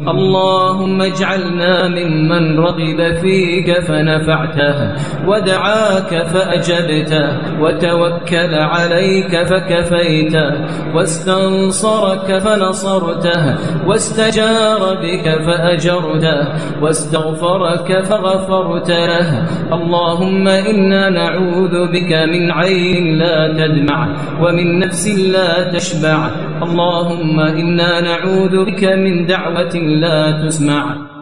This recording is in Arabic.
اللهم اجعلنا ممن رغب فيك فنفعته ودعاك فأجبته وتوكل عليك فكفيته واستنصرك فنصرته واستجار بك فأجرته واستغفرك فغفرت له اللهم إنا نعوذ بك من عين لا تدمع ومن نفس لا تشبع. اللهم إنا نعوذ بك من دعوة لا تسمع.